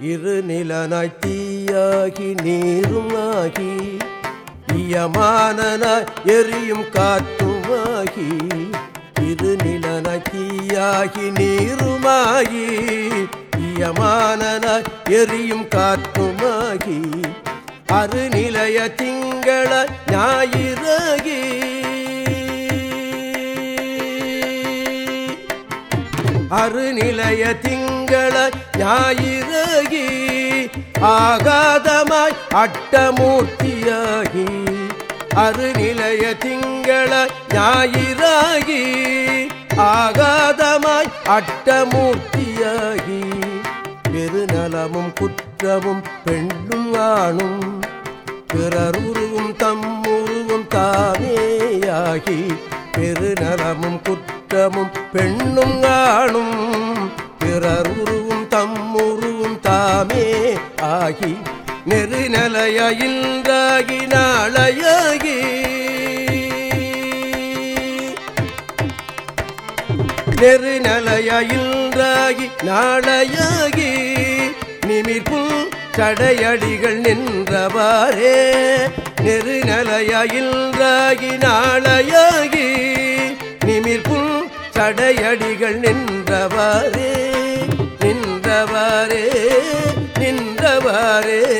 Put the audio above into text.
இரு நிலனாய் தீயாகி நீரும் ஆகி இயமானனாய் எரியும் காற்றுமாகி இரு நிலனாய் தீயாகி நீருமாகி இயமானனாய் எரியும் காற்றுமாகி அருநிலைய திங்கள ஞாயிறாகி அருநிலைய திங்கள ஞாயிறகி ஆகாதமாய் அட்டமூர்த்தியாகி அருநிலைய திங்கள ஞாயிறாகி ஆகாதமாய் அட்டமூர்த்தியாகி. பெருநலமும் குற்றமும் பெண்ணும் ஆணும் பிறருருவும் தம்முருவும் தானேயாகி பெருநலமும் குற்றமும் பெண்ணும் ஆணும் பிறருருவும் தம்முருவும் தாமே ஆகி நெருநலையின்றாகி நாளையாகி. நெருநலையின்றாகி நாளையாகி நிமிர்பும் சடையடிகள் நின்றவாறே நெருநலையின்றாகி நாளையாகி. நிமிர்ப்பும் சடையடிகள் நின்றவாறே நின்றவாறே நின்றவாறே.